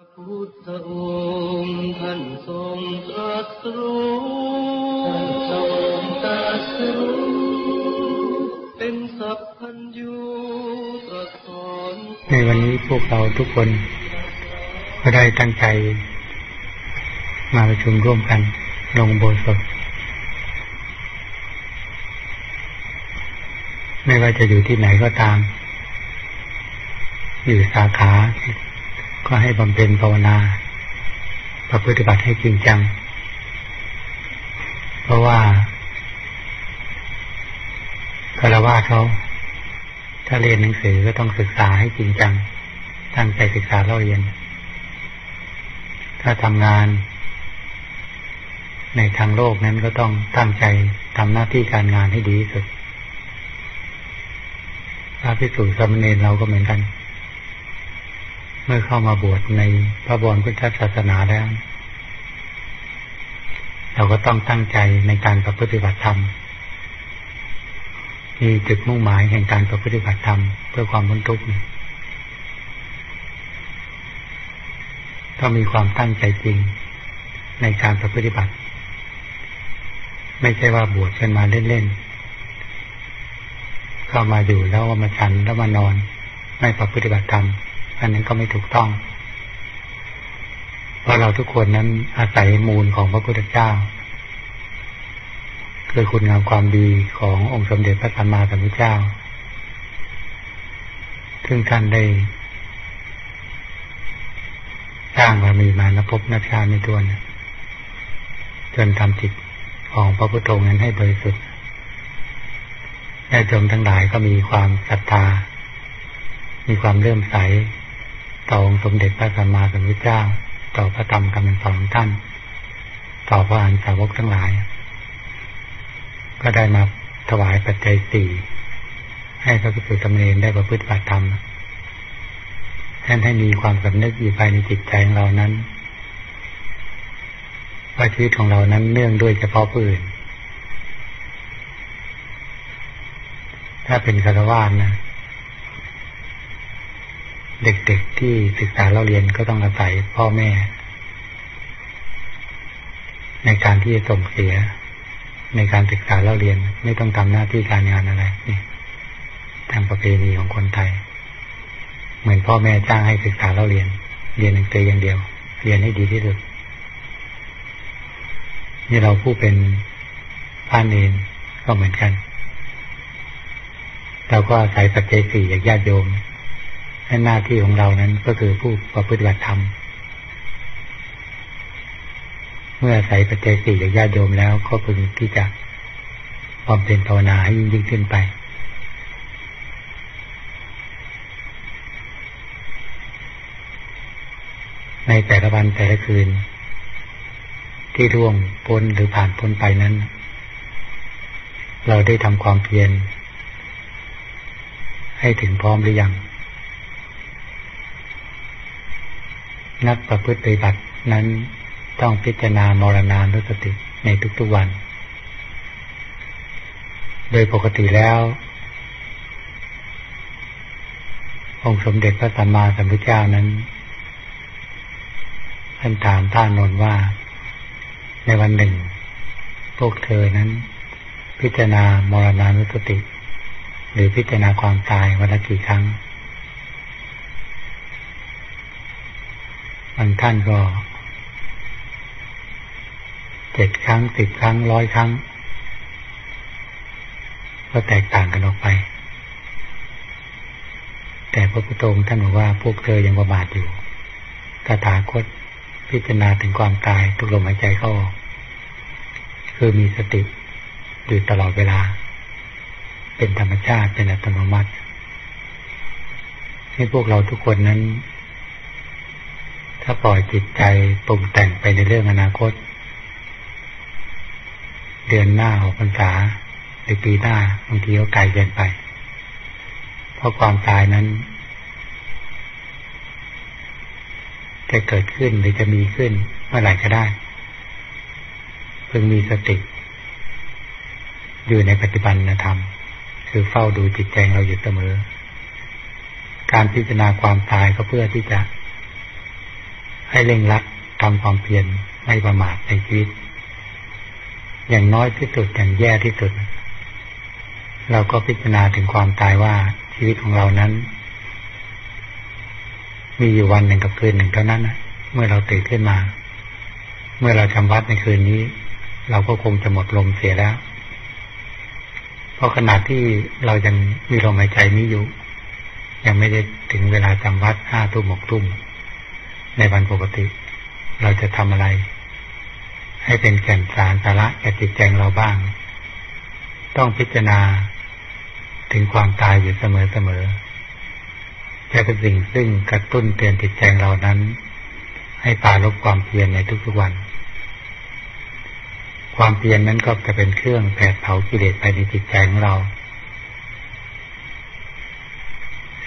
พระพุทธองค์ท่านทรงตรัสรู้ท่านทรงตรัสรู้เป็นสัพพัญญูตรัสสอนในวันนี้พวกเราทุกคนก็ได้ตั้งใจ มาประชุมร่วมกันลงโบสถไม่ว่าจะอยู่ที่ไหนก็ตาม อยู่สาขา ก็ให้บำเพ็ญภาวนาประพฤติบัติให้จริงจัง เพราะว่าคารวะเขาถ้าเรียนหนังสือก็ต้องศึกษาให้จริงจัง ตั้งใจศึกษาเล่าเรียน ถ้าทำงาน ในทางโลกนั้นก็ต้องตั้งใจทำหน้าที่การงานให้ดีที่สุดพระพิสุสมณีเราก็เหมือนกัน เมื่อเข้ามาบวชในพระบรมพุทธศาสนาแล้ว เราก็ต้องตั้งใจในการประพฤติบัติธรรมมีจุดมุ่งหมายแห่งการประพฤติบัติธรรมเพื่อความพ้นทุกข์ต้องมีความตั้งใจจริงในการประพฤติบัติ ไม่ใช่ว่าบวชกันมาเล่นๆเข้ามาอยู่แล้วมาฉันแล้วมานอน ไม่ประพฤติบัติธรรม อันนั้นก็ไม่ถูกต้อง เพราะเราทุกคนนั้นอาศัยมูลของพระพุทธเจ้าคือคุณงามความดีขององค์สมเด็จพระสัมมาสัมพุทธเจ้า ซึ่งท่านได้สร้างบารมีมานพบนักชาในตัวนะจนทำจิตของพระพุทธองค์นั้นให้บริสุทธิ์ญาติโยมทั้งหลายก็มีความศรัทธา มีความเลื่อมใส ต่อองค์สมเด็จพระสัมมาสัมพุทธเจ้า ต่อพระธรรมคำสอนของท่าน ต่อพระอันสาวกทั้งหลาย ก็ได้มาถวายปัจจัยสี่ให้พระภิกษุธรรมเนรได้ประพฤติบัติธรรมท่านให้มีความสำนึกอยู่ภายในจิตใจของเรานั้นว่าชีวิตของเรานั้นเนื่องด้วยเฉพาะผู้อื่น ถ้าเป็นคารวานนะ เด็กๆที่ศึกษาเราเรียนก็ต้องอาศัยพ่อแม่ ในการที่จะส่งเสีย ในการศึกษาเราเรียนไม่ต้องทำหน้าที่การงานอะไรนี่ทางประเพณีของคนไทย เหมือนพ่อแม่จ้างให้ศึกษาเราเรียน เรียนหนังสืออย่างเดียว เรียนให้ดีที่สุดนี่เราผู้เป็นพ้านเองก็เหมือนกัน เราก็อาศัยปัจเจสี่จากญาติโยม หน้าที่ของเรานั้นก็คือผู้ประพฤติบัติธรรม เมื่ออาศัยปัจเจสี่จากญาติโยมแล้วก็พึงที่จะความเป็นภาวนาให้ยิ่งยิ่งขึ้นไป ในแต่ละวันแต่ละคืน ที่ร่วงพ้นหรือผ่านพ้นไปนั้น เราได้ทำความเพียรให้ถึงพร้อมหรือยัง นักประพฤติปฏิบัตินั้นต้องพิจารณามรณานุสติในทุกๆวัน โดยปกติแล้ว องค์สมเด็จพระสัมมาสัมพุทธเจ้านั้นท่านถามท่านนนว่า ในวันหนึ่ง พวกเธอนั้น พิจารณามรณานุสติ หรือพิจารณาความตายวันละกี่ครั้ง บางท่านก็เจ็ดครั้งสิบครั้งร้อยครั้ง ก็แตกต่างกันออกไป แต่พระพุทธองค์ท่านบอกว่าพวกเธอยังประมาทอยู่ตถาคตพิจารณาถึงความตายทุกลมหายใจเข้าออกคือมีสติอยู่ตลอดเวลา เป็นธรรมชาติเป็นอัตโนมัติ ให้พวกเราทุกคนนั้น ถ้าปล่อยจิตใจปรุงแต่งไปในเรื่องอนาคต เดือนหน้าออกพรรษาหรือปีหน้าบางทีก็ไกลเกินไป เพราะความตายนั้น จะเกิดขึ้นหรือจะมีขึ้นเมื่อไหร่ก็ได้เพิ่งมีสติ อยู่ในปฏิบัติธรรม คือเฝ้าดูจิตใจเราอยู่เสมอ การพิจารณาความตายก็เพื่อที่จะ ให้เร่งรัดทำความเพียรไม่ประมาทในชีวิต อย่างน้อยที่สุดอย่างแย่ที่สุด เราก็พิจารณาถึงความตายว่าชีวิตของเรานั้น มีอยู่วันหนึ่งกับคืนหนึ่งเท่านั้นนะเมื่อเราตื่นขึ้นมา เมื่อเราจำวัดในคืนนี้ เราก็คงจะหมดลมเสียแล้ว เพราะขณะที่เรายังมีลมหายใจนี้อยู่ ยังไม่ได้ถึงเวลาจำวัดห้าทุ่มหกทุ่ม ในวันปกติ เราจะทำอะไร ให้เป็นแก่นสารสาระแก่จิตใจเราบ้าง ต้องพิจารณาถึงความตายอยู่เสมอๆจะเป็นสิ่งซึ่งกระตุ้นเตือนจิตใจเรานั้น ให้ปาลบความเพียรในทุกๆวัน ความเพียรนนั้นก็จะเป็นเครื่องแผดเผากิเลสภายในจิตใจของเรา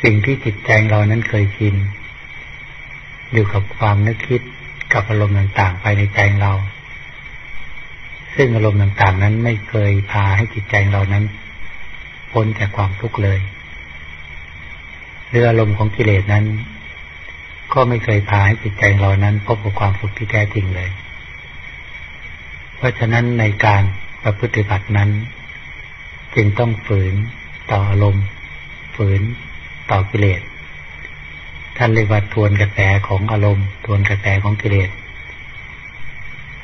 สิ่งที่จิตใจเรานั้นเคยชิน อยู่กับความนึกคิดกับอารมณ์ต่างๆภายในใจเรา ซึ่งอารมณ์ต่างๆ นั้นไม่เคยพาให้จิตใจเรานั้น พ้นจากความทุกข์เลยหรืออารมณ์ของกิเลสนั้น ก็ไม่เคยพาให้จิตใจเรานั้น พบกับความสุขที่แท้จริงเลย เพราะฉะนั้นในการประพฤติบัตินั้น จึงต้องฝืนต่ออารมณ์ ฝืนต่อกิเลส ท่านเรียกว่าทวนกระแสของอารมณ์ ทวนกระแสของกิเลส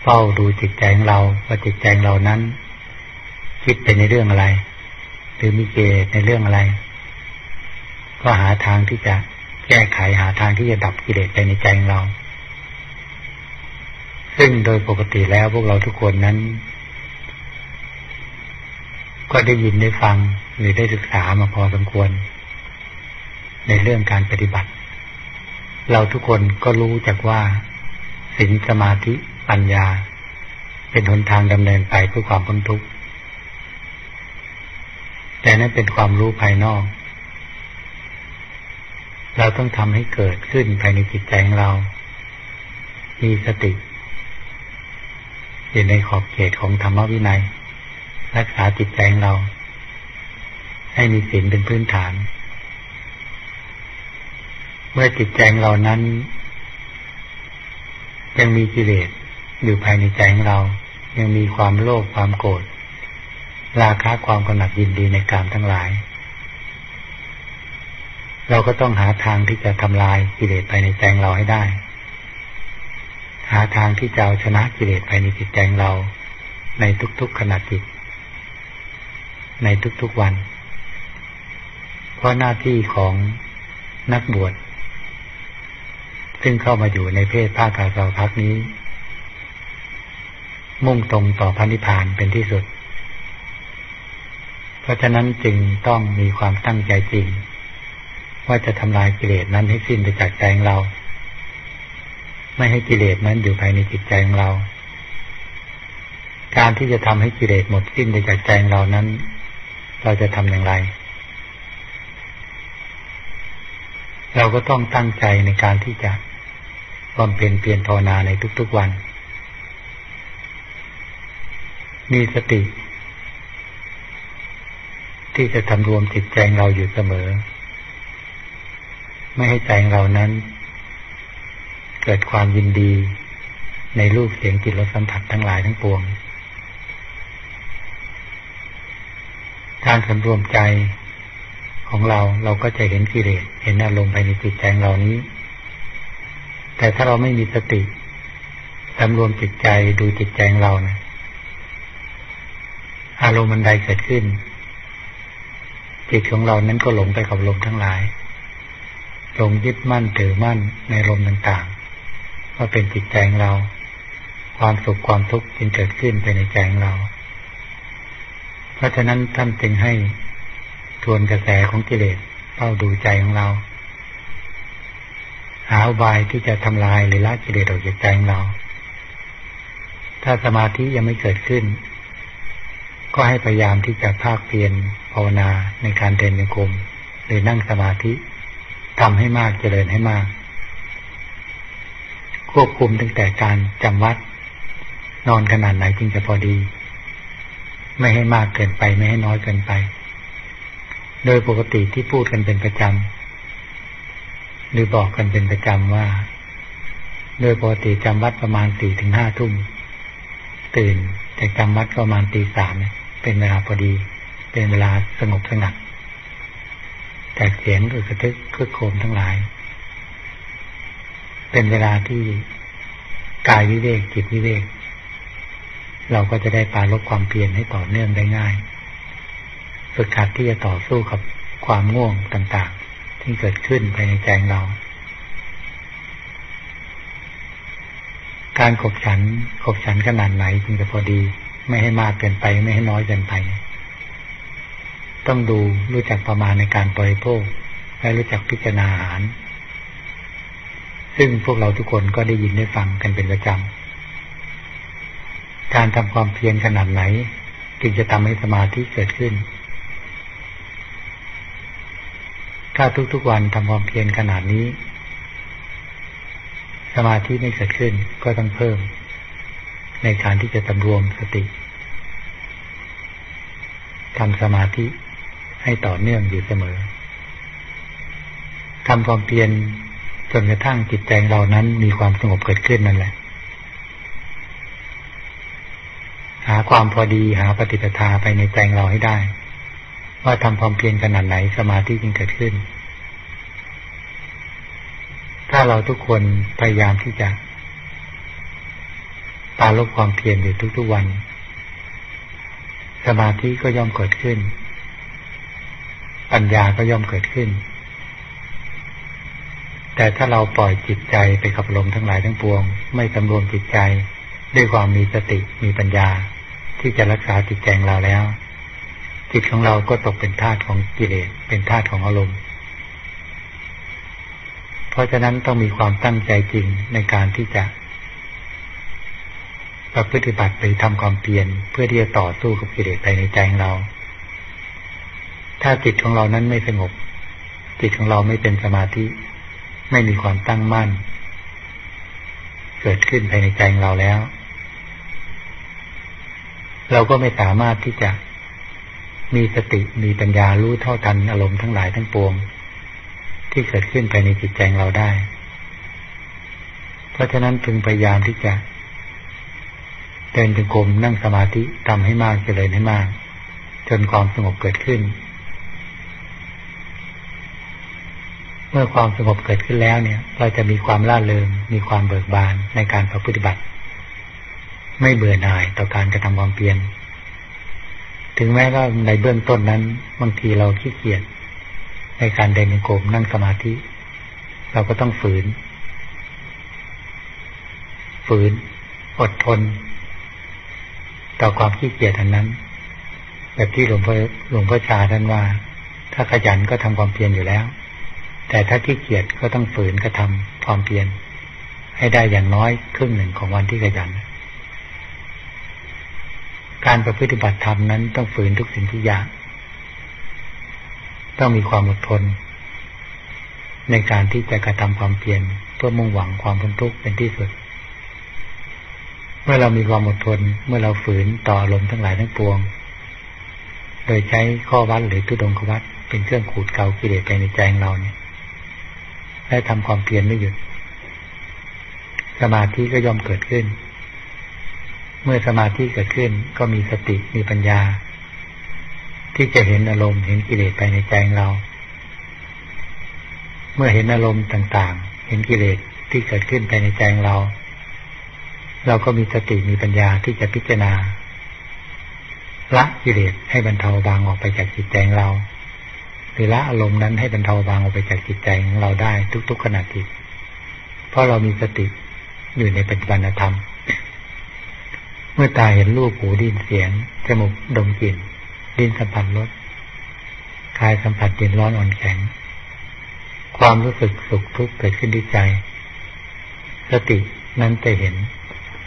เฝ้าดูจิตใจของเราว่าจิตใจเรานั้น คิดเป็นในเรื่องอะไร หรือมีเกตในเรื่องอะไร ก็หาทางที่จะแก้ไขหาทางที่จะดับกิเลสไปในใจของเรา ซึ่งโดยปกติแล้วพวกเราทุกคนนั้น ก็ได้ยินได้ฟังหรือได้ศึกษามาพอสมควร ในเรื่องการปฏิบัติ เราทุกคนก็รู้จักว่าศีลสมาธิปัญญา เป็นหนทางดำเนินไปเพื่อความพ้นทุกข์แต่นั้นเป็นความรู้ภายนอก เราต้องทำให้เกิดขึ้นภายในจิตใจของเรา มีสติ อยู่ในขอบเขตของธรรมวินัย รักษาจิตใจของเรา ให้มีศีลเป็นพื้นฐาน เมื่อจิตใจเรานั้น ยังมีกิเลสอยู่ภายในใจของเรา ยังมีความโลภความโกรธราคะความกำหนัดยินดีในกามทั้งหลาย เราก็ต้องหาทางที่จะทำลายกิเลสภายในใจเราให้ได้ หาทางที่จะเอาชนะกิเลสภายในจิตใจเรา ในทุกๆขณะจิต ในทุกๆวัน เพราะหน้าที่ของนักบวช ซึ่งเข้ามาอยู่ในเพศภาคกาสาวพักนี้ มุ่งตรงต่อพระนิพพานเป็นที่สุด เพราะฉะนั้นจึงต้องมีความตั้งใจจริง ว่าจะทำลายกิเลสนั้นให้สิ้นไปจากใจของเรา ไม่ให้กิเลสนั้นอยู่ภายในจิตใจของเรา การที่จะทำให้กิเลสหมดสิ้นไปจากใจของเรานั้น เราจะทำอย่างไร เราก็ต้องตั้งใจในการที่จะบำเพ็ญเพียรภาวนาในทุกๆวัน มีสติ ที่จะทำรวมจิตใจเราอยู่เสมอ ไม่ให้ใจเรานั้น เกิดความยินดีในรูปเสียงกลิ่นรสสัมผัสทั้งหลายทั้งปวง การสำรวมใจ ของเราเราก็จะเห็นกิเลสเห็นอารมณ์ภายในจิตใจเรานี้ แต่ถ้าเราไม่มีสติสำรวมจิตใจดูจิตใจของเราเนะอารมณ์มันใดเกิดขึ้น จิตของเรานั้นก็หลงไปกับลมทั้งหลายหลงยึดมั่นถือมั่นในลมต่างๆว่าเป็นจิตใจของเรา ความสุขความทุกข์จึงเกิดขึ้นไปในใจของเรา เพราะฉะนั้นท่านจึงให้ ทวนกระแสของกิเลสเฝ้าดูใจของเรา หาอุบายที่จะทำลายหรือละกิเลสออกจากใจของเรา ถ้าสมาธิยังไม่เกิดขึ้น ก็ให้พยายามที่จะภาคเพียรภาวนาในการเดินโยกมหรือนั่งสมาธิทำให้มากเจริญให้มาก ควบคุมตั้งแต่การจำวัด นอนขนาดไหนจึงจะพอดี ไม่ให้มากเกินไปไม่ให้น้อยเกินไป โดยปกติที่พูดกันเป็นประจำหรือบอกกันเป็นประจำว่า โดยปกติจำวัดประมาณสี่ถึงห้าทุ่มตื่นจากจำวัดประมาณตีสามเป็นเวลาพอดี เป็นเวลาสงบสงัดจากเสียงอึกระทึกคึกโคมทั้งหลาย เป็นเวลาที่กายวิเวกจิตวิเวก เราก็จะได้ปาลบความเพียรให้ต่อเนื่องได้ง่าย ฝึกขัดที่จะต่อสู้กับความง่วงต่างๆ ที่เกิดขึ้นภายในใจเรา การขบฉันขบฉันขนาดไหนจึงจะพอดี ไม่ให้มากเกินไปไม่ให้น้อยเกินไป ต้องดูรู้จักประมาณในการบริโภคและรู้จักพิจารณาอาหาร ซึ่งพวกเราทุกคนก็ได้ยินได้ฟังกันเป็นประจำการทำความเพียรขนาดไหนจึงจะทำให้สมาธิเกิดขึ้น ถ้าทุกๆวันทำความเพียรขนาดนี้ สมาธิไม่เกิดขึ้นก็ต้องเพิ่ม ในการที่จะตำรวมสติทำสมาธิให้ต่อเนื่องอยู่เสมอทำความเพียรจนกระทั่งจิตใจเรานั้นมีความสงบเกิดขึ้นนั่นแหละ หาความพอดีหาปฏิปทาไปในใจเราให้ได้ ว่าทำความเพียรขนาดไหนสมาธิจึงเกิดขึ้น ถ้าเราทุกคนพยายามที่จะปาลบความเพียรอยู่ทุกๆวัน สมาธิก็ย่อมเกิดขึ้น ปัญญาก็ย่อมเกิดขึ้น แต่ถ้าเราปล่อยจิตใจไปกับลมทั้งหลายทั้งปวง ไม่สำรวมจิตใจ ด้วยความมีสติมีปัญญาที่จะรักษาจิตใจเราแล้ว จิตของเราก็ตกเป็นทาสของกิเลสเป็นทาสของอารมณ์ เพราะฉะนั้นต้องมีความตั้งใจจริงในการที่จะประพฤติบัติไปทำความเพียรเพื่อที่จะต่อสู้กับกิเลสภายในใจของเรา ถ้าจิตของเรานั้นไม่สงบ จิตของเราไม่เป็นสมาธิ ไม่มีความตั้งมั่น เกิดขึ้นภายในใจของเราแล้ว เราก็ไม่สามารถที่จะ มีสติมีปัญญารู้เท่าทันอารมณ์ทั้งหลายทั้งปวง ที่เกิดขึ้นภายในจิตใจเราได้ เพราะฉะนั้นพึงพยายามที่จะเดินจงกรมนั่งสมาธิทำให้มากเจริญให้มาก จนความสงบเกิดขึ้น เมื่อความสงบเกิดขึ้นแล้วเนี่ย เราจะมีความล่าเริงมีความเบิกบานในการปฏิบัติ ไม่เบื่อหน่ายต่อการกระทำความเพียร ถึงแม้ว่าในเบื้องต้นนั้น บางทีเราขี้เกียจในการเดินโกมนั่งสมาธิ เราก็ต้องฝืน ฝืน อดทน ต่อความขี้เกียจอันนั้น แบบที่หลวงพ่อหลวงพ่อชาท่านว่า ถ้าขยันก็ทำความเพียรอยู่แล้ว แต่ถ้าขี้เกียจก็ต้องฝืนกระทำความเพียรให้ได้อย่างน้อยครึ่งหนึ่งของวันที่ขยัน การประพฤติบัติธรรมนั้นต้องฝืนทุกสิ่งทุกอย่าง ต้องมีความอดทน ในการที่จะกระทำความเพียรเพื่อมุ่งหวังความพ้นทุกข์เป็นที่สุด เมื่อเรามีความอดทน เมื่อเราฝืนต่ออารมทั้งหลายทั้งปวง โดยใช้ข้อวัดหรือตุดงควัดเป็นเครื่องขูดเกากิเลสไปในใจของเราเนี่ยได้ทำความเพียรไม่หยุด สมาธิก็ย่อมเกิดขึ้น เมื่อสมาธิเกิดขึ้นก็มีสติมีปัญญา ที่จะเห็นอารมณ์เห็นกิเลสไปในใจเรา เมื่อเห็นอารมณ์ต่างๆ เห็นกิเลสที่เกิดขึ้นไปในใจเรา เราก็มีสติมีปัญญาที่จะพิจารณา ละกิเลสให้บรรเทาบางออกไปจากจิตใจเราหรือละอารมณ์นั้นให้บรรเทาบางออกไปจากจิตใจของเราได้ทุกๆขณะจิต เพราะเรามีสติอยู่ในปัจจุบันธรรม เมื่อตาเห็นรูปหูดินเสียง จมูกดมกลิ่นดินสัมผัสรสกายสัมผัสเย็นร้อนอ่อนแข็ง ความรู้สึกสุขทุกข์เกิดขึ้นที่ใจ สตินั้นจะเห็น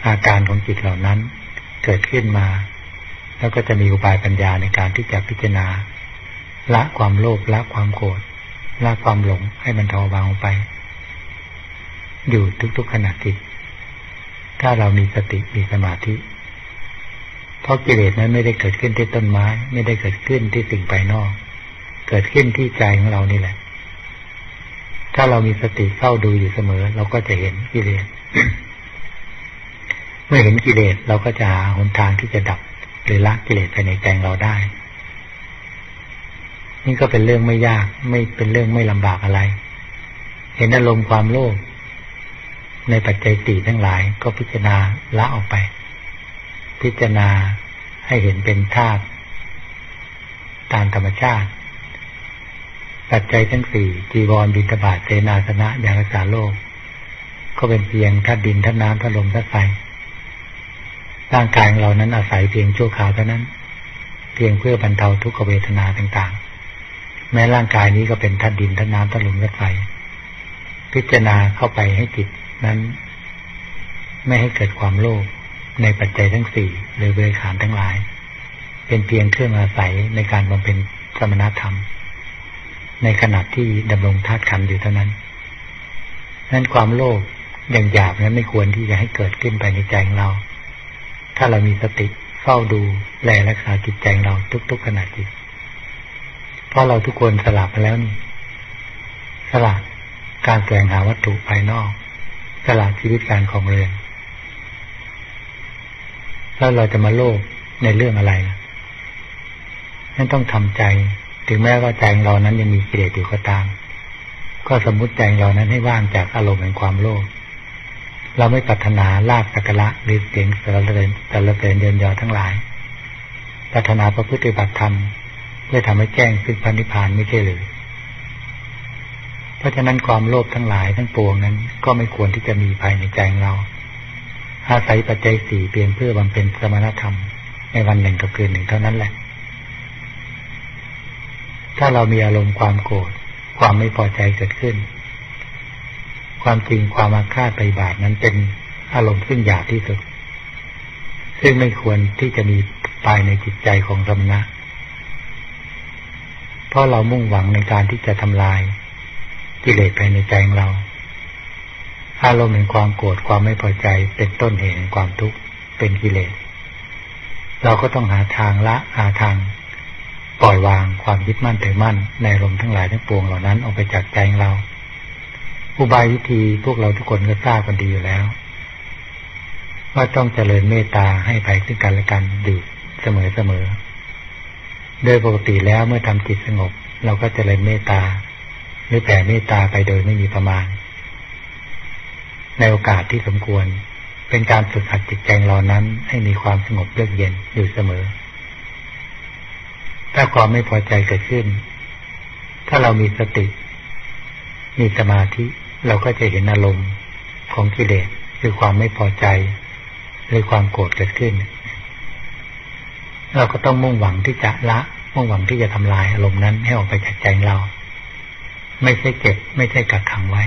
อาการของจิตเหล่านั้น เกิดขึ้นมา แล้วก็จะมีอุบายปัญญาในการที่จะพิจารณา ละความโลภละความโกรธละความหลงให้มันเทาบางไป อยู่ทุกๆขณะจิต ถ้าเรามีสติมีสมาธิ เพราะกิเลสนั้นไม่ได้เกิดขึ้นที่ต้นไม้ ไม่ได้เกิดขึ้นที่สิ่งภายนอก เกิดขึ้นที่ใจของเรานี่แหละ ถ้าเรามีสติเข้าดูอยู่เสมอ เราก็จะเห็นกิเลส เมื่อเห็นกิเลสเราก็จะหาหนทางที่จะดับ หรือละกิเลสภายในใจเราได้ นี่ก็เป็นเรื่องไม่ยาก ไม่เป็นเรื่องไม่ลำบากอะไร เห็นอารมณ์ความโลภในปัจจัยสี่ทั้งหลายก็พิจารณาละออกไป พิจารณาให้เห็นเป็นธาตุตามธรรมชาติ ปัจจัยทั้งสี่จีวรบิณฑบาตเสนาสนะยารักษาโลก ก็เป็นเพียงธาตุดินธาตุน้ำธาตุลมธาตุไฟร่างกายของเรานั้นอาศัยเพียงชั่วคราวเท่านั้น เพียงเพื่อบรรเทาทุกขเวทนาต่างๆ แม้ร่างกายนี้ก็เป็นธาตุดินธาตุน้ำธาตุลมธาตุไฟพิจารณาเข้าไปให้จิตนั้น ไม่ให้เกิดความโลภ ในปัจจัยทั้งสี่หรือบริขารทั้งหลาย เป็นเพียงเครื่องอาศัยในการบำเพ็ญสมณธรรม ในขณะที่ดำรงธาตุขันอยู่เท่านั้นนั้นความโลภอย่างหยาบนั้นไม่ควรที่จะให้เกิดขึ้นไปในใจของเรา ถ้าเรามีสติเฝ้าดูแลรักษาจิตใจเราทุก ๆขณะจิตเพราะเราทุกคนสลับไปแล้วนี่ สลับการแสวงหาวัตถุภายนอก สละชีวิตการของเรือน แล้วเราจะมาโลภในเรื่องอะไรล่ะนั่นต้องทำใจ ถึงแม้ว่าใจเรานั้นยังมีกิเลสอยู่ก็ตาม ก็สมมุติใจเรานั้นให้ว่างจากอารมณ์แห่งความโลภเราไม่ปรารถนาลาบสักระหรือเสียงสารเสริญสารเสริญเยินยอทั้งหลายปรารถนาพระพุทธบัติธรรมเพื่อทำให้แจ้งซึ่งพันิพานไม่ใช่หรือเพราะฉะนั้นความโลภทั้งหลายทั้งปวงนั้น ก็ไม่ควรที่จะมีภายในใจเรา อาศัยปัจจัยสี่เพียงเพื่อบำเพ็ญสมณธรรม ในวันหนึ่งกับคืนหนึ่งเท่านั้นแหละ ถ้าเรามีอารมณ์ความโกรธความไม่พอใจเกิดขึ้น ความจริงความอาฆาตไปบาทนั้นเป็นอารมณ์ซึ่งหยาบที่สุด ซึ่งไม่ควรที่จะมีภายในจิตใจของสมณะ เพราะเรามุ่งหวังในการที่จะทำลายกิเลสภายในใจของเรา อารมณ์แห่งความโกรธความไม่พอใจเป็นต้นเหตุแห่งความทุกข์เป็นกิเลส เราก็ต้องหาทางละหาทาง ปล่อยวางความยึดมั่นถือมั่น ในอารมณ์ทั้งหลายทั้งปวงเหล่านั้นออกไปจากใจของเราอุบายวิธีพวกเราทุกคนก็ทราบกันดีอยู่แล้ว ว่าต้องเจริญเมตตาให้ไปซึ่งกันและกันอยู่เสมอเสมอโดยปกติแล้วเมื่อทำจิตสงบ เราก็เจริญเมตตาหรือแผ่เมตตาไปโดยไม่มีประมาณ ในโอกาสที่สมควร เป็นการฝึกหัดจิตใจเรานั้น ให้มีความสงบเยือกเย็นอยู่เสมอ ถ้าความไม่พอใจเกิดขึ้น ถ้าเรามีสติ มีสมาธิเราก็จะเห็นอารมณ์ของกิเลสคือความไม่พอใจ หรือความโกรธเกิดขึ้น เราก็ต้องมุ่งหวังที่จะละมุ่งหวังที่จะทำลายอารมณ์นั้นให้ออกไปจากใจเรา ไม่ใช่เก็บ ไม่ใช่กักขังไว้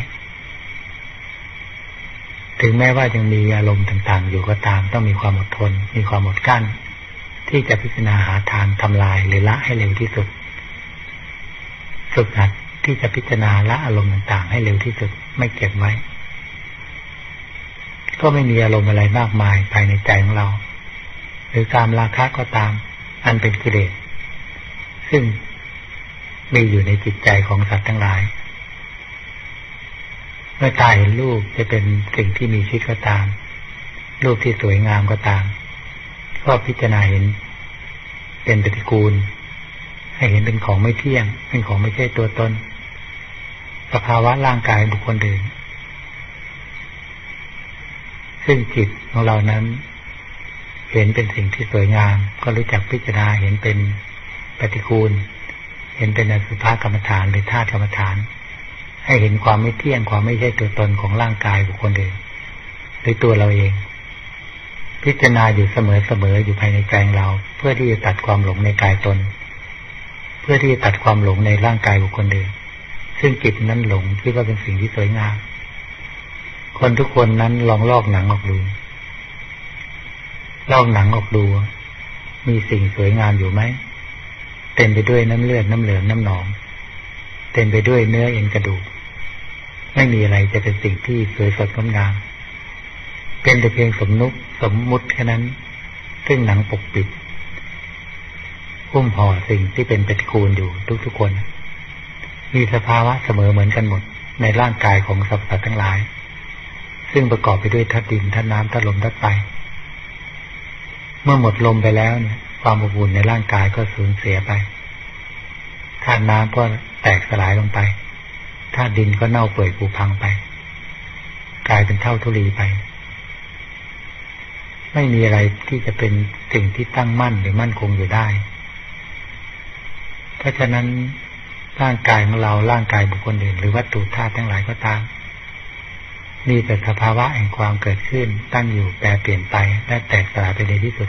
ถึงแม้ว่ายังมีอารมณ์ต่างๆ อยู่ก็ตาม ต้องมีความอดทน มีความอดกั้น ที่จะพิจารณาหาทางทำลายหรือละให้เร็วที่สุดฝึกหัดที่จะพิจารณาละอารมณ์ต่างๆ ให้เร็วที่สุดไม่เก็บไว้ ก็ไม่มีอารมณ์อะไรมากมายภายในใจของเรา หรือการราคะก็ตาม อันเป็นกิเลสซึ่งมีอยู่ในจิตใจของสัตว์ทั้งหลาย มื่อตาเห็นรูปจะเป็นสิ่งที่มีชีวิตก็ตาม รูปที่สวยงามก็ตาม ก็พิจารณาเห็น เป็นปฏิกูล ให้เห็นเป็นของไม่เที่ยง เป็นของไม่ใช่ตัวตน สภาวะร่างกายบุคคลอื่น ซึ่งจิตของเรานั้น เห็นเป็นสิ่งที่สวยงาม ก็รู้จักพิจารณาเห็นเป็นปฏิกูล เห็นเป็นอสุภกรรมฐานหรือธาตุกรรมฐาน ให้เห็นความไม่เที่ยงความไม่ใช่ตัวตนของร่างกายบุคคลอื่นหรือตัวเราเอง พิจารณาอยู่เสมอๆอยู่ภายในใจเรา เพื่อที่จะตัดความหลงในกายตน เพื่อที่จะตัดความหลงในร่างกายบุคคลอื่นซึ่งจิตนั้นหลงคิดว่าเป็นสิ่งที่สวยงาม คนทุกคนนั้นลองลอกหนังออกดู ลอกหนังออกดู มีสิ่งสวยงามอยู่ไหม เต็มไปด้วยน้ำเลือดน้ำเหลืองน้ำหนอง เต็มไปด้วยเนื้อเอ็นกระดูก ไม่มีอะไรจะเป็นสิ่งที่สวยสดงดงาม เป็นแต่เพียงสมนุกสมมุติแค่นั้น ซึ่งหนังปกปิดหุ้มห่อสิ่งที่เป็นปฏิกูลอยู่ทุกๆคน มีสภาวะเสมอเหมือนกันหมดในร่างกายของสัตว์ทั้งหลาย ซึ่งประกอบไปด้วยธาตุดินธาตุน้ำธาตุลมธาตุไฟเมื่อหมดลมไปแล้วเนี่ยความอบอุ่นในร่างกายก็สูญเสียไปธาตุน้ำก็ แตกสลายลงไปธาตุดินก็เน่าเปื่อยผุพังไป กลายเป็นเท่าทุลีไป ไม่มีอะไรที่จะเป็นสิ่งที่ตั้งมั่นหรือมั่นคงอยู่ได้ เพราะฉะนั้นร่างกายของเราร่างกายบุคคลอื่น หรือวัตถุธาตุทั้งหลายก็ตาม มีแต่สภาวะแห่งความเกิดขึ้น ตั้งอยู่แปรเปลี่ยนไปและแตกสลายไปในที่สุด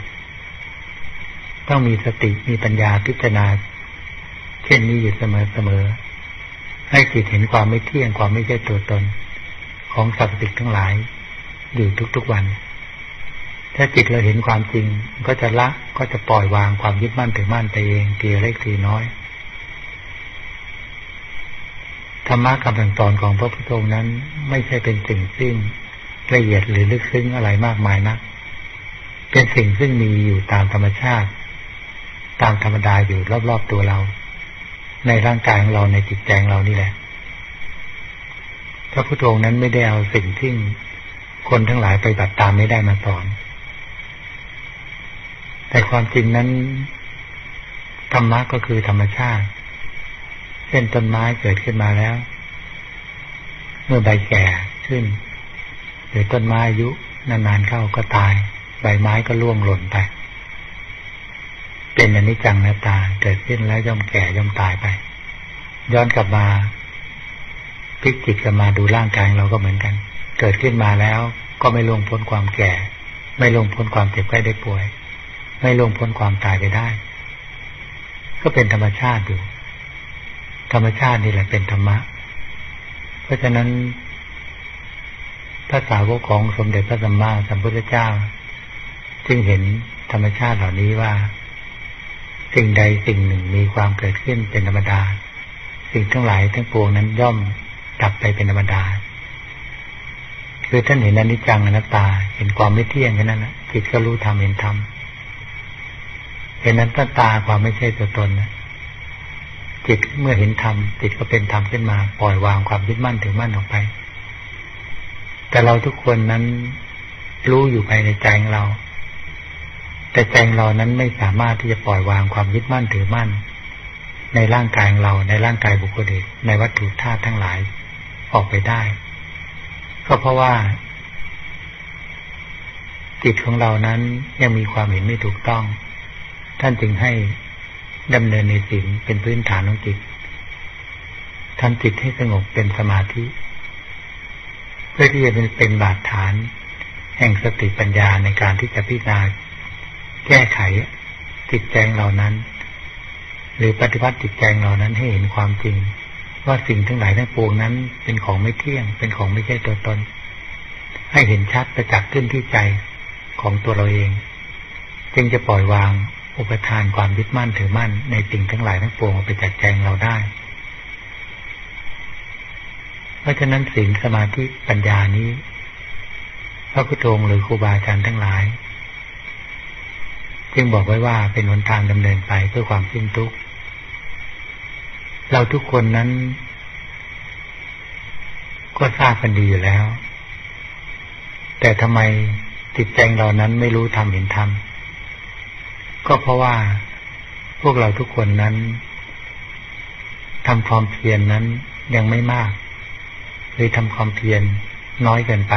ต้องมีสติมีปัญญาพิจารณา เช่นนี้อยู่เสมอเสมอ ให้จิตเห็นความไม่เที่ยงความไม่ใช่ตัวตน ของสรรพสิ่งทั้งหลาย อยู่ทุกๆวัน ถ้าจิตเราเห็นความจริง ก็จะละก็จะปล่อยวางความยึดมั่นถือมั่นไปเองทีเล็กทีน้อยธรรมะคำสั่งสอนของพระพุทธองค์นั้น ไม่ใช่เป็นสิ่งซึ่งละเอียดหรือลึกซึ้งอะไรมากมายนะัก เป็นสิ่งซึ่งมีอยู่ตามธรรมชาติ ตามธรรมดาอยู่รอบๆตัวเรา ในร่างกายของเราในจิตใจของเรานี่แหละพระพุทธองค์นั้นไม่ได้เอาสิ่งที่คนทั้งหลายไปบัติตามไม่ได้มาสอน แต่ความจริงนั้นธรรมะก็คือธรรมชาติ เช่นต้นไม้เกิดขึ้นมาแล้ว เมื่อใบแก่ขึ้น หรือต้นไม้อายุนานๆเข้าก็ตาย ใบไม้ก็ร่วงหล่นไป เป็นอนิจจังนาตา เกิดขึ้นแล้วย่อมแก่ย่อมตายไป ย้อนกลับมาพลิกจิตกลับมาดูร่างกายเราก็เหมือนกัน เกิดขึ้นมาแล้วก็ไม่ลงพ้นความแก่ ไม่ลงพ้นความเจ็บไข้ได้ป่วย ไม่ลงพ้นความตายไปได้ ก็เป็นธรรมชาติอยู่ ธรรมชาตินี่แหละเป็นธรรมะ เพราะฉะนั้นภาษาวกของสมเด็จพระสัมมาสัมพุทธเจ้า จึงเห็นธรรมชาติเหล่านี้ว่า สิ่งใดสิ่งหนึ่งมีความเกิดขึ้นเป็นธรรมดา สิ่งทั้งหลายทั้งปวงนั้นย่อมดับไปเป็นธรรมดา คือท่านเห็นอนิจจังอนัตตา เห็นความไม่เที่ยงแค่นั้นนะจิตก็รู้ธรรมเห็นธรรมเห็นนั้นตตาความไม่ใช่ตัวตนนะจิตเมื่อเห็นธรรมจิตก็เป็นธรรมขึ้นมาปล่อยวางความยึดมั่นถือมั่นออกไป แต่เราทุกคนนั้นรู้อยู่ภายในใจของเรา แต่ใจเรานั้นไม่สามารถที่จะปล่อยวางความยึดมั่นถือมั่น ในร่างกายเราในร่างกายบุคคลอื่นในวัตถุธาตุทั้งหลายออกไปได้ ก็เพราะว่า จิตของเรานั้นยังมีความเห็นไม่ถูกต้อง ท่านจึงให้ดำเนินในศีลเป็นพื้นฐานของจิตทำจิตให้สงบเป็นสมาธิ เพื่อที่จะเป็นเป็นบาดฐาน แห่งสติปัญญาในการที่จะพิจารณา แก้ไขจิตใจงเหล่านั้น หรือปฏิบัติจิตใจงเหล่านั้นให้เห็นความจริง ว่าสิ่งทั้งหลายทั้งปวงนั้น เป็นของไม่เที่ยง เป็นของไม่ใช่ตัวตน ให้เห็นชัดประจักษ์ขึ้นที่ใจของตัวเราเอง จึงจะปล่อยวางอุปทานความยึดมั่นถือมั่นในสิ่งทั้งหลายทั้งปวงไปจัดแจงเราได้ เพราะฉะนั้นศีลสมาธิปัญญานี้ พระพุทโธหรือครูบาอาจารย์ทั้งหลาย จึงบอกไว้ว่าเป็นหนทางดำเนินไปเพื่อความสิ้นทุกข์เราทุกคนนั้น ก็ทราบกันดีอยู่แล้ว แต่ทำไมจิตใจเรานั้นไม่รู้ทำเห็นทำก็เพราะว่าพวกเราทุกคนนั้นทำความเพียรนนั้นยังไม่มากหรือทำความเพียรน้อยเกินไป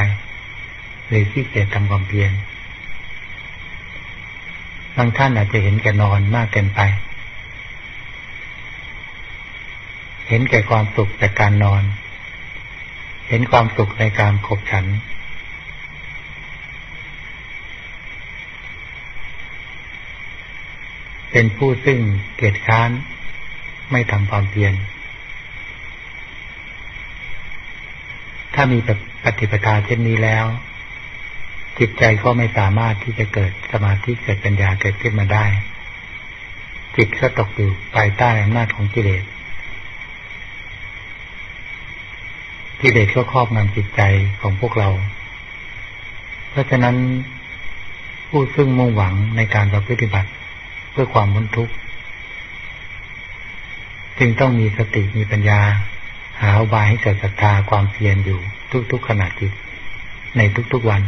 หรือขี้เกียจทำความเพียร บางท่านอาจจะเห็นแก่นอนมากเกินไป เห็นแก่ความสุขจากการนอน เห็นความสุขในการขบฉัน เป็นผู้ซึ่งเกียจค้านไม่ทำความเพียร ถ้ามีปฏิปทาเช่นนี้แล้ว จิตใจก็ไม่สามารถที่จะเกิดสมาธิเกิดปัญญาเกิดขึ้นมาได้ จิตก็ตกอยู่ภายใต้อำนาจของกิเลสกิเลสก็ครอบงำจิตใจของพวกเรา เพราะฉะนั้นผู้ซึ่งมุ่งหวังในการประพฤติบัติพื่อความพ้นทุกข์จึงต้องมีสติมีปัญญา หาอุบายให้เกิดศรัทธาความเพียรอยู่ทุกๆขณะจิตในทุกๆวัน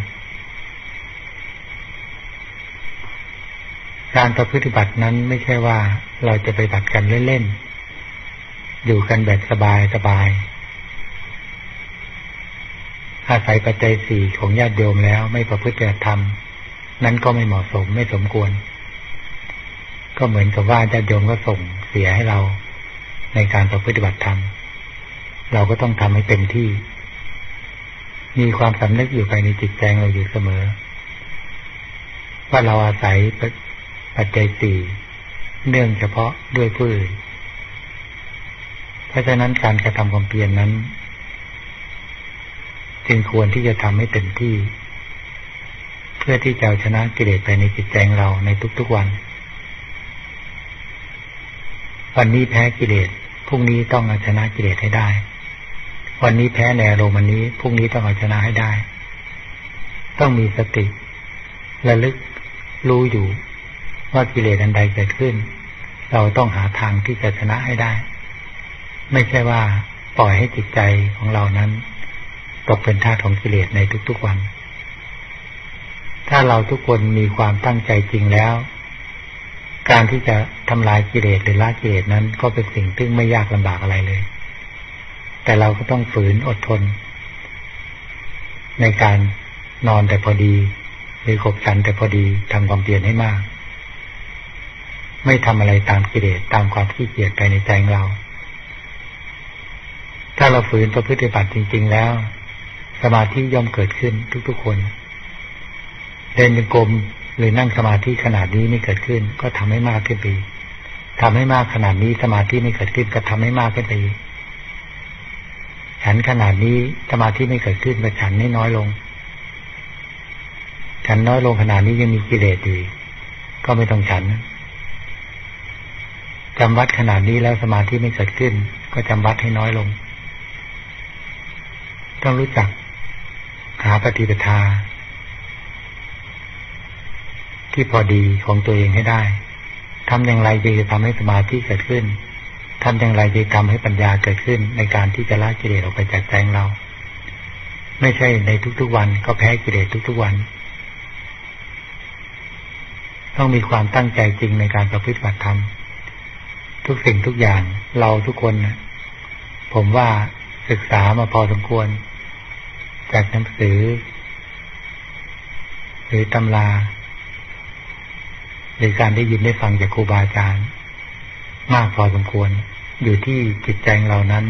การประพฤติบัตินั้นไม่ใช่ว่าเราจะไปบัติกันเล่นๆ อยู่กันแบบสบายสบาย อาศัยปัจจัยสี่ของญาติโยมแล้วไม่ประพฤติธรรม นั้นก็ไม่เหมาะสมไม่สมควร ก็เหมือนกับว่าญาติโยมก็ส่งเสียให้เราในการประพฤติบัติธรรม เราก็ต้องทำให้เต็มที่ มีความสำนึกอยู่ภายในจิตใจเราอยู่เสมอ ว่าเราอาศัย ปัจจัยสี่เนื่องเฉพาะด้วยผู้อื่นเพราะฉะนั้นการกระทำความเพียรนนั้น จึงควรที่จะทำให้เต็มที่ เพื่อที่จะชนะกิเลสไปในจิตใจเราในทุกๆวัน วันนี้แพ้กิเลสพรุ่งนี้ต้องเอาชนะกิเลสให้ได้ วันนี้แพ้ในอารมณ์วันนี้พรุ่งนี้ต้องเอาชนะให้ได้ ต้องมีสติระลึกรู้อยู่ ว่ากิเลสอันใดเกิดขึ้น เราต้องหาทางที่จะชนะให้ได้ ไม่ใช่ว่าปล่อยให้จิตใจของเรานั้น ตกเป็นท่าของกิเลสในทุกๆวัน ถ้าเราทุกคนมีความตั้งใจจริงแล้ว การที่จะทำลายกิเลสหรือละกิเลสนั้น ก็เป็นสิ่งที่ไม่ยากลำบากอะไรเลย แต่เราก็ต้องฝืนอดทน ในการนอนแต่พอดี หรือขบฉันแต่พอดีทำความเพียรให้มาก ไม่ทำอะไรตามกิเลสตามความขี้เกียจไปในใจของเรา ถ้าเราฝืนประพฤติบัติจริง ๆ แล้ว สมาธิย่อมเกิดขึ้นทุกๆคนเดินจงกรมหรือนั่งสมาธิขนาดนี้ไม่เกิดขึ้น ก็ทำให้มากขึ้นไปทำให้มากขนาดนี้สมาธิไม่เกิดขึ้นก็ทำให้มากขึ้นไปฉันขนาดนี้สมาธิไม่เกิดขึ้นก็ฉันให้น้อยลง ฉันน้อยลงขนาดนี้ยังมีกิเลสอยู่ก็ไม่ต้องฉัน จำวัดขนาดนี้แล้วสมาธิไม่เกิดขึ้น ก็จำวัดให้น้อยลง ต้องรู้จักหาปฏิปทา ที่พอดีของตัวเองให้ได้ทำอย่างไรจะทำให้สมาธิเกิดขึ้นทำอย่างไรจะทำให้ปัญญาเกิดขึ้น ในการที่จะละกิเลสออกไปจากใจเรา ไม่ใช่ในทุกๆวันก็แพ้กิเลสทุกๆวัน ต้องมีความตั้งใจจริงในการประพฤติบัติธรรม ทุกสิ่งทุกอย่าง เราทุกคนนะผมว่าศึกษามาพอสมควร จากหนังสือ หรือตำราหรือการได้ยินได้ฟังจากครูบาอาจารย์ มากพอสมควร อยู่ที่จิตใจเรานั้น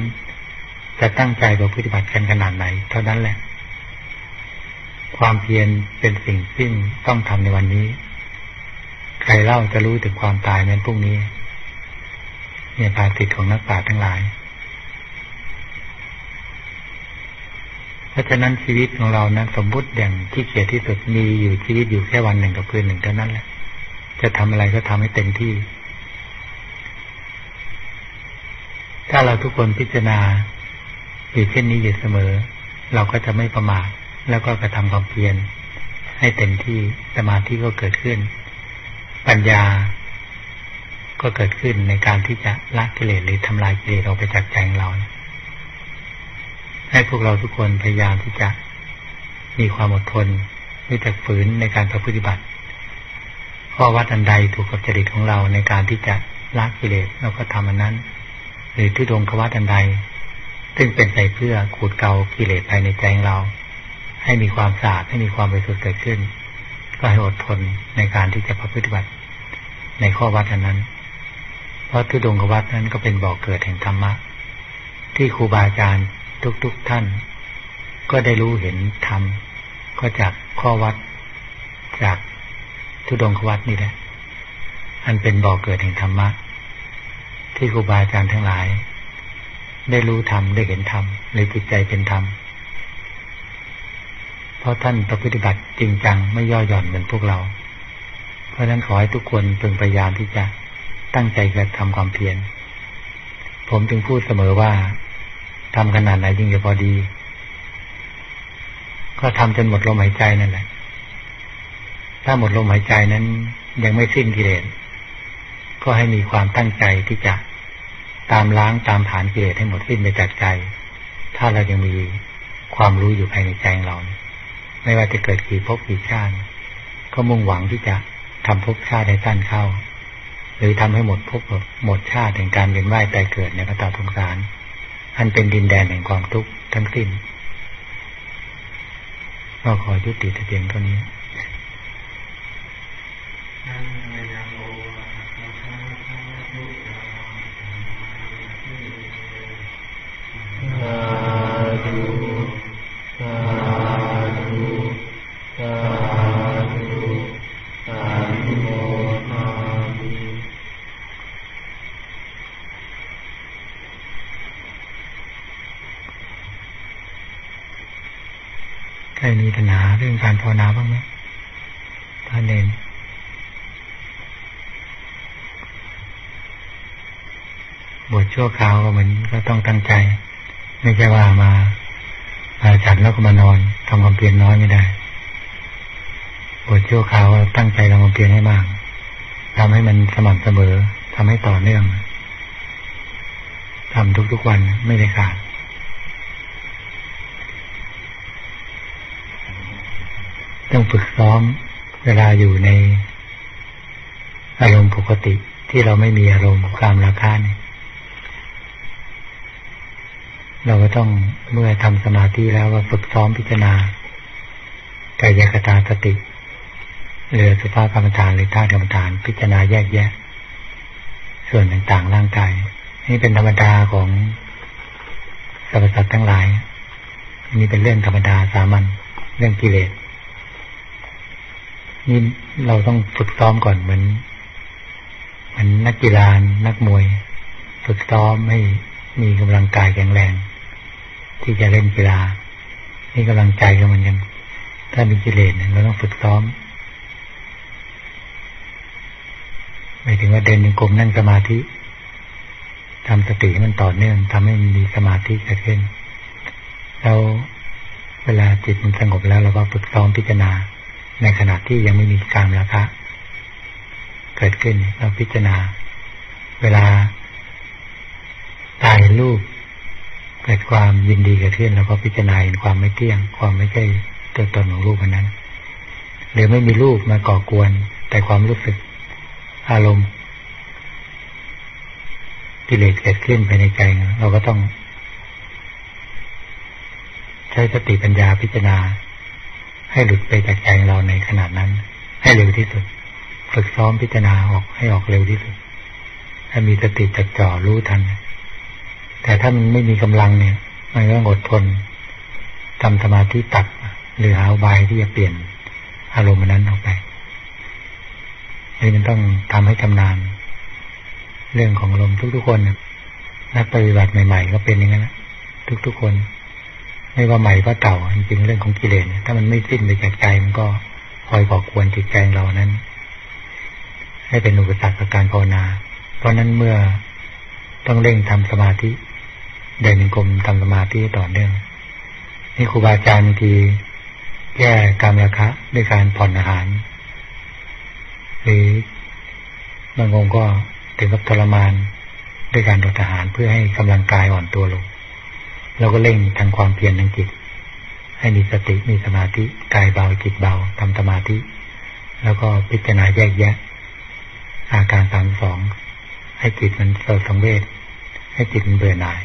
จะตั้งใจประพฤติบัติกันขนาดไหน เท่านั้นแหละ ความเพียรเป็นสิ่งซึ่งต้องทำในวันนี้ ใครเล่าจะรู้ถึงความตายในพรุ่งนี้ เนี่ยภาสิทธิของนักปราชญ์ทั้งหลาย เพราะฉะนั้นชีวิตของเรานั้นสมมุติอย่างที่เกียรที่สุดมีอยู่ชีวิตอยู่แค่วันหนึ่งกับคืนหนึ่งเท่านั้นแหละ จะทำอะไรก็ทำให้เต็มที่ ถ้าเราทุกคนพิจารณาอยู่เช่นนี้อยู่เสมอ เราก็จะไม่ประมาทแล้วก็กระทำความเพียรให้เต็มที่สมาธิก็เกิดขึ้น ปัญญา ก็เกิดขึ้นในการที่จะละกิเลสหรือทำลายกิเลสออกไปจากใจของเรา ให้พวกเราทุกคนพยายามที่จะมีความอดทนไม่จักฝืนในการประพฤติบัติข้อวัดอันใดถูกกับจริตของเราในการที่จะละกิเลสเราก็ทำอันนั้น หรือทุดงควัดอันใด ซึ่งเป็นไปเพื่อขูดเกากิเลสภายในใจของเรา ให้มีความสะอาดให้มีความบริสุทธิ์เกิดขึ้น ก็ให้อดทนในการที่จะประพฤติบัติในข้อวัดอันนั้น เพราทุดงกวัดนั้นก็เป็นบ่อกเกิดแห่งธรรมะ ที่ครูบาอาจารย์ทุก ๆทท่าน ก็ได้รู้เห็นธรรมก็จากข้อวัด จากทุดงกวัดนี่แหละ อันเป็นบ่อกเกิดแห่งธรรมะ ที่ครูบาอาจารย์ทั้งหลาย ได้รู้ธรรมได้เห็นธรรมในจิตใจเป็นธรรมเพราะท่านประพฤติบัติจริงจังไม่ย่อหย่อนเหมือนพวกเรา เพราะฉะนั้นขอให้ทุกคนพึงพยายามที่จะ ตั้งใจกระทำความเพียรผมจึงพูดเสมอว่าทำขนาดไหนยิ่งจะพอดี ก็ทำจนหมดลมหายใจนั่นแหละ ถ้าหมดลมหายใจนั้น ยังไม่สิ้นกิเลสก็ให้มีความตั้งใจที่จะตามล้างตามผ่านกิเลสให้หมดสิ้นไปจากใจ ถ้าเรายังมีความรู้อยู่ภายในใจเรา ไม่ว่าจะเกิดกี่ภพกี่ชาติ ก็มุ่งหวังที่จะทำภพชาติให้สั้นเข้า หรือทำให้หมดภพหมดชาติแห่งการเวียนว่ายตายเกิดในพระตาสงสารอันเป็นดินแดนแห่งความทุกข์ทั้งสิ้นก็ขอยุติแต่เพียงเท่านี้ ภาวนาบ้างไหมท่านเองบทชั่วคราวก็เหมือนก็ต้องตั้งใจ ไม่ใช่ว่ามามาฉันแล้วก็มานอนทำความเพียรน้อยไม่ได้บทชั่วคราวตั้งใจทำความเพียรให้มากทำให้มันสม่ำเสมอทำให้ต่อเนื่องทำทุกๆวันไม่ได้ขาดต้อง ฝึกซ้อม เวลาอยู่ใน อารมณ์ปกติที่เราไม่มีอารมณ์ความราคาเนี่ยเราก็ต้องเมื่อทำสมาธิแล้วก็ฝึกซ้อมพิจารณากายกตาสติหรือสุภาพกรรมฐานหรือท่ากรรมฐานพิจารณาแยกแยะ ส่วนต่างๆร่างกายนี่เป็นธรรมดาของสรรพสัตว์ทั้งหลายนี่เป็นเรื่องธรรมดาสามัญเรื่องกิเลส นี่เราต้องฝึกซ้อมก่อนเหมือนเหมือนนักกีฬานักมวย ฝึกซ้อมให้มีกำลังกายแข็งแรง ที่จะเล่นกีฬานี่กำลังใจก็เหมือนกันถ้ามีกิเลสเราต้องฝึกซ้อมหมายถึงว่าเดินยังกลมนั่งสมาธิทำสติให้มันต่อเนื่องทำให้มันมีสมาธิเกิดขึ้นแล้วเวลาจิตมันสงบแล้วเราก็ฝึกซ้อมพิจารณา ในขณะที่ยังไม่มีการราคะ เกิดขึ้นเราพิจารณา เวลาตายรูปเกิดความยินดีเกิดขึ้นเราก็พิจารณาเห็นความไม่เที่ยง ความไม่ใช่ตัวตนของรูปนั้น หรือไม่มีรูปมาก่อกวน แต่ความรู้สึกอารมณ์กิเลสเกิดขึ้นภายในใจ เราก็ต้อง ใช้สติปัญญาพิจารณา ให้หลุดไปจากใจเราในขนาดนั้น ให้เร็วที่สุด ฝึกซ้อมพิจารณาออกให้ออกเร็วที่สุดให้มีสติจดจ่อรู้ทัน แต่ถ้ามันไม่มีกำลังเนี่ย มันก็อดทนทำสมาธิตัดหรือหาบายที่จะเปลี่ยนอารมณ์นั้นออกไปนี่มันต้องทำให้ชำนาญ เรื่องของอารมทุกๆคน นักปฏิบัติใหม่ ๆ ก็เป็นอย่างนั้นทุกๆคน ไม่ว่าใหม่ก็เก่าจริงเรื่องของกิเลสถ้ามันไม่สิ้นไปจากใจมันก็คอยก่อควรจิตใจเรานั้น ให้เป็นอุปสรรคกับการภาวนา เพราะนั้นเมื่อต้องเร่งทำสมาธิเดินกรมทำสมาธิต่อเนื่อง นี่ครูบาอาจารย์บางทีแก้กรรมราคะด้วยการผ่อนอาหาร หรือบางองค์ก็ถึงกับทรมานด้วยการอดอาหารเพื่อให้กำลังกายอ่อนตัวลง เราก็เร่งทางความเพียรทางจิต ให้มีสติมีสมาธิกายเบาจิตเบาทำสมาธิ แล้วก็พิจารณาแยกแยะ อาการสามสองให้จิตมันเสดสังเวชให้จิตมันเบื่อหน่าย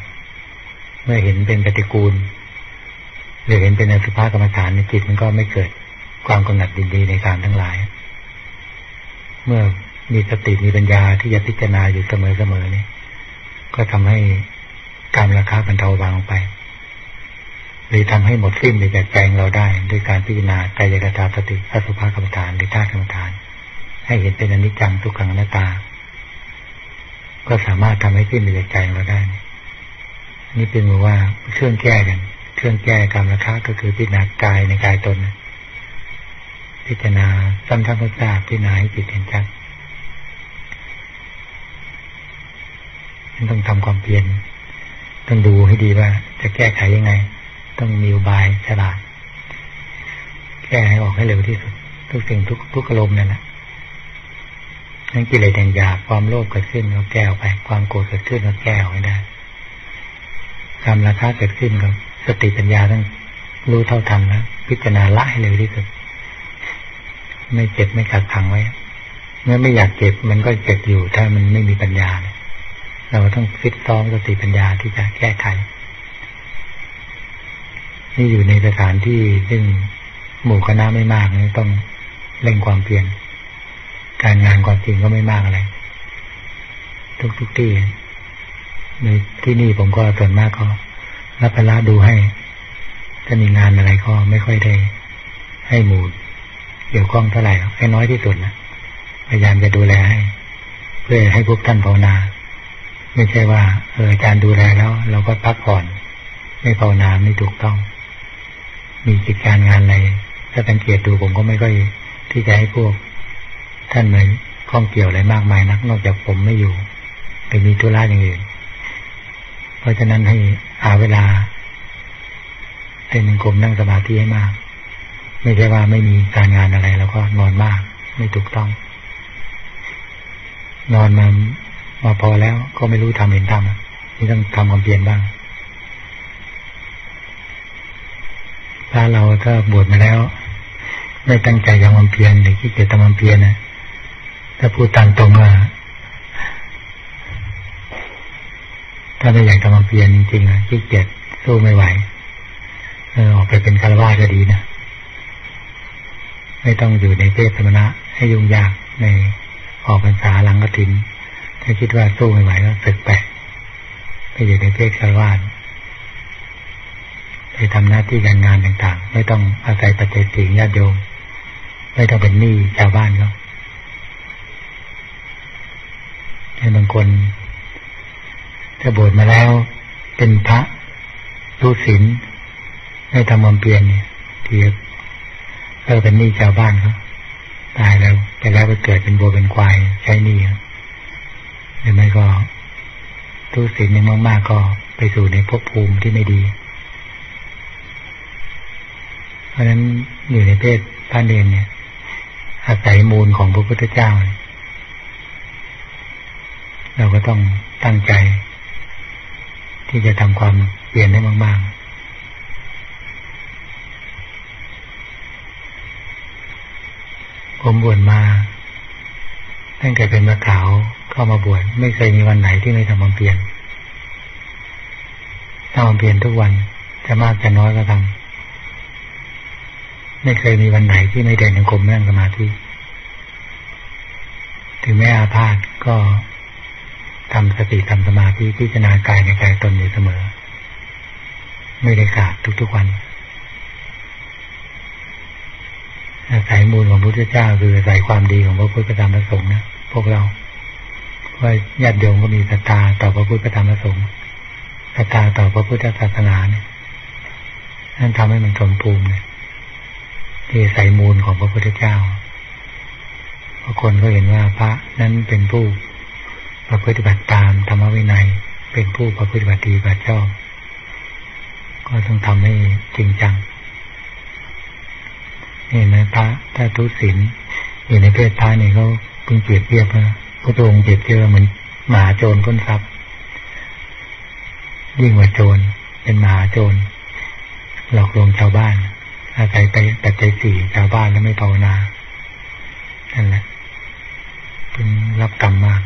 เมื่อเห็นเป็นปฏิกูล หรือเห็นเป็นอสุภกรรมฐานในจิตมันก็ไม่เกิดความกำหนัดดินดีในการทั้งหลาย เมื่อมีสติมีปัญญาที่จะพิจารณาอยู่เสมอๆนี่ก็ทำให้ การราคาบรรเทาบางไปหรือทำให้หมดสิ้นไปจากใจเราได้ ด้วยการพิจารณากายกตาสติอสุภกรรมฐานหรือธาตุกรรมฐาน ให้เห็นเป็นอนิจจังทุกขังหน้าตา ก็สามารถทำให้สิ้นไปจากใจเราได้ นี่เป็นมือว่าเครื่องแก้กัน เครื่องแก้การมราคาก็คือพิจารณากายในกายตน พิจารณาซ้ำทั้งทราบพิจารณาให้จิตเห็นชัดต้องทำความเพียร ต้องดูให้ดีว่า จะแก้ไขยังไง ต้องมีอุบายฉลาด แก้ให้ออกให้เร็วที่สุด ทุกสิ่งทุกทุกอารมณ์นั่นแหละนั่นกิเลสแห่งหยาบความโลภเกิดขึ้นก็แก้ออกไป ความโกรธเกิดขึ้นก็แก้ออกได้ความราคะเกิดขึ้นก็สติปัญญาต้องรู้เท่าทันแล้วพิจารณาละให้เร็วที่สุด ไม่เจ็บไม่กัดขังไว้ เมื่อไม่อยากเจ็บมันก็เจ็บอยู่ถ้ามันไม่มีปัญญาเเราต้องฟิตซ้อมสติปัญญาที่จะแก้ไข นี่อยู่ในสถานที่ซึ่งหมู่คณะไม่มากนี่ต้องเร่งความเพียรการงานความจริงก็ไม่มากอะไร ทุกทุกที่ในที่นี่ผมก็ส่วนมากก็รับภาระดูให้ ถ้ามีงานอะไรก็ไม่ค่อยได้ ให้หมู่เกี่ยวข้องเท่าไหร่ให้น้อยที่สุดนะพยายามจะดูแลให้ เพื่อให้พวกท่านภาวนา ไม่ใช่ว่าเอออาจารย์ดูแลแล้ว เราก็พักผ่อน ไม่ภาวนาไม่ถูกต้อง มีกิจการงานอะไรถ้าสังเกตดูผมก็ไม่ค่อยที่จะให้พวก ท่านเหมาข้องเกี่ยวอะไรมากมายนัก นอกจากผมไม่อยู่ไปมีธุระอย่างอื่นเพราะฉะนั้นให้หาเวลาเป็นกลมนั่งสมาธิให้มาก ไม่ใช่ว่าไม่มีการงานอะไร แล้วก็นอนมาก ไม่ถูกต้อง นอนมา มาพอแล้วก็ไม่รู้ทำเห็นทำนี่ต้องทำความเปลี่ยนบ้าง ถ้าเราถ้าบวชมาแล้ว ไม่ตั้งใจทำความเพียรหรือขี้เกียจทำความเพียรนะถ้าพูดตามตรงว่าถ้าไม่อยากทำความเพียรจริงๆนะขี้เกียจสู้ไม่ไหวเออออกไปเป็นคารวะก็ดีนะไม่ต้องอยู่ในเพศสมณะให้ยุ่งยากในออกพรรษาหลังกฐิน ถ้าคิดว่าสู้ไม่ไหวก็สึกไปไปอยู่ในเพศคารวะไปทำหน้าที่การงานต่างๆ ไม่ต้องอาศัยปัจจัยสี่ญาติโยม ไม่ต้องเป็นหนี้ชาวบ้านเขาให้บางคนถ้าบวชมาแล้วเป็นพระรู้ศีลให้ทำความเพียรเนี่ยที่เออเป็นหนี้ชาวบ้านเขาตายแล้วไปแล้วไปเกิดเป็นบัวเป็นควายใช้หนี้หรื อไม่ก็ทุศีลยังมากๆก็ไปสู่ในภพภูมิที่ไม่ดี เพราะฉะนั้นอยู่ในเพศพระเนนเนี่ย อาศัยมูลของพระพุทธเจ้า เราก็ต้องตั้งใจ ที่จะทำความเปลี่ยนให้มากๆผมบวชมาตั้งแต่เป็นมะขาว เข้ามาบวชไม่เคยมีวันไหนที่ไม่ทำความเพียรทำความเพียรทุกวันจะมากจะน้อยก็ทำไม่เคยมีวันไหนที่ไม่เดินยังคมนั่งสมาธิถึงแม้อาพาธก็ทำสติทำสมาธิพิจารณากายในกายตนอยู่เสมอ ไม่ได้ขาดทุกๆวันอาศัยมูลของพระพุทธเจ้าคืออาศัยความดีของพระพุทธธรรมพระสงฆ์นะพวกเรา ว่าญาติโยมก็มีศรัทธาต่อพระพุทธธรรมพระสงฆ์ศรัทธาต่อพระพุทธศาสนาเนี่ยนั่นทำให้มันสมภูมิเนี่ยที่อาศัยมูลของพระพุทธเจ้าบางคนก็เห็นว่าพระนั้นเป็นผู้ประพฤติบัติตามธรรมวินัย เป็นผู้ประพฤติบัติดีบัติชอบ ก็ต้องทำให้จริงจังเห็นไหมพระถ้าทุศีลอยู่ในเพศพระเนี่ยเขาเพิ่งเปรียบเทียบนะ พระองค์เปรียบเทียบเหมือนหมาโจรพ้นทรัพย์ยิ่งกว่าโจรเป็นหมาโจรหลอกลวงชาวบ้าน อาศัยไปปัจจัยสี่ชาวบ้านแล้วไม่ภาวนานั่นแหละเพิ่งรับกรรมมาก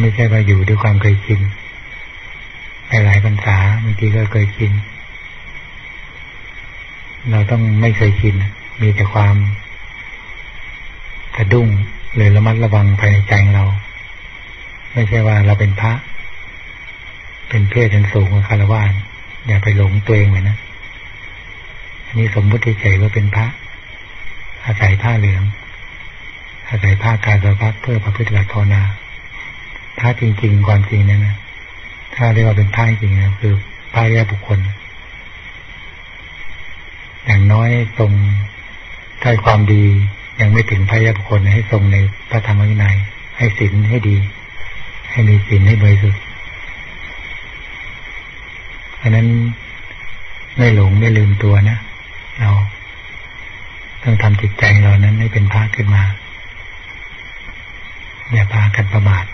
ไม่ใช่ว่าอยู่ด้วยความเคยชินไปหลายพรรษาบางทีก็เคยชินเราต้องไม่เคยชิน มีแต่ความ กระดุ้งหรือระมัดระวังภายในใจเรา ไม่ใช่ว่าเราเป็นพระ เป็นเพศอันสูงกว่าคารวะอย่าไปหลงตัวเองเลยนะอันนี้สมมติเฉยว่าเป็นพระ อาศัยผ้าเหลือง อาศัยผ้ากาสาวพักเพื่อประพฤติบัติภาวนาพระจริง ๆ ความจริงนั่นนะถ้าเรียกว่าเป็นพระจริงนะคือพระเรียบุคคล อย่างน้อยทรงถ้ความดี ยังไม่ถึงพระยาบุคคลให้ทรงในพระธรรมวินัย ให้ศีลให้ดี ให้มีศีลให้บริสุทธิ์เพราะนั้นไม่หลงไม่ลืมตัวนะเราต้องทำจิตใจเรานั้นให้เป็นพระขึ้นมา อย่าพากันประมาท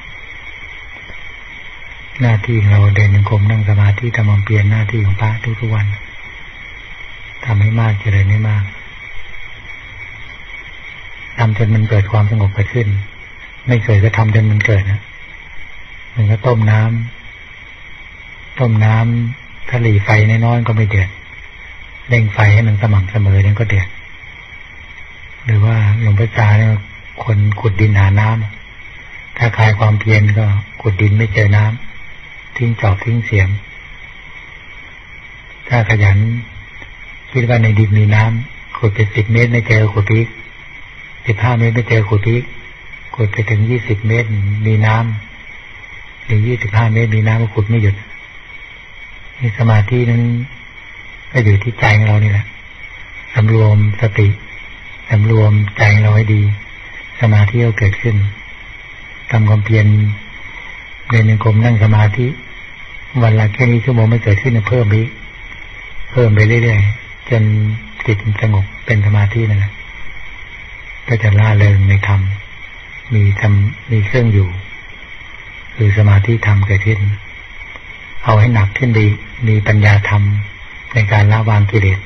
หน้าที่เราเดินยังคมนั่งสมาธิทำมามเปลี่ยนหน้าที่ของพระทุกๆวันทำให้มากเจริญให้มาก ทำจนมันเกิดความสงบเกิดขึ้น ไม่เคยก็ทำจนมันเกิดนะมันก็ต้มน้ำต้มน้ำถ้าหลีไฟน้อยๆก็ไม่เดือดเร่งไฟให้มันสม่ำเสมอเนี่ก็เดือดหรือว่าหลวงพ่อจาเนี่ยคนขุดดินหาน้ำถ้าคลายความเพียรก็ขุดดินไม่เจอน้ำทิ้งจอบทิ้งเสียม ถ้าขยัน คิดว่าในดินมีน้ำขุดไปสิบเมตรไม่เจอขุดพีก สิบห้าเมตรไม่เจอขุดพีกขุดไปถึงยี่สิบเมตรมีน้ำหรือยี่สิบห้าเมตรมีน้ำขุดไม่หยุดในสมาธินั้นก็อยู่ที่ใจของเรานี่แหละสำรวมสติสำรวมใจเราให้ดี สมาธิก็เกิดขึ้นทำความเพียรเดินยังกรมนั่งสมาธิ วันละแค่นี้ชั่วโมงไม่เกิดขึ้นเพิ่มอีกเพิ่มไปเรื่อยๆจนจิตสงบเป็นสมาธินั่นแหละ ก็จะล่าเริงในธรรม มีทำมีเครื่องอยู่ คือสมาธิธรรมเกิดขึ้น เอาให้หนักขึ้นดี มีปัญญาธรรมในการละวางกิเลส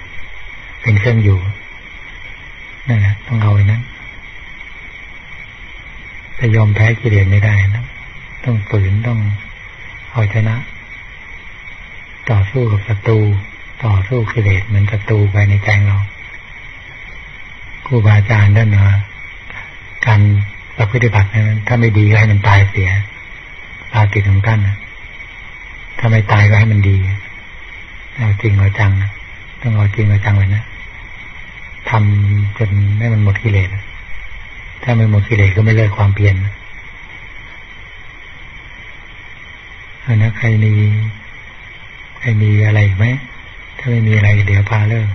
เป็นเครื่องอยู่นั่นแหละต้องเอาไว้นั้นจะยอมแพ้กิเลสไม่ได้นะ ต้องฝืนต้องเอาชนะ ต่อสู้กับศัตรู ต่อสู้กิเลสเหมือนศัตรูไปในใจเรา รูบาอาจารย์ด้านเนาะการประพฤติบัตินั้นถ้าไม่ดีก็ให้มันตายเสียปาติของท่านถ้าไม่ตายก็ให้มันดีเอาจริงเอาจังต้องเอาจริงเอาจังเลยนะทำจนให้มันหมดกิเลสถ้าไม่หมดกิเลสก็ไม่เลิกความเพียรอันนั้นใครมีใครมีอะไรไหมถ้าไม่มีอะไรเดี๋ยวพาเลิก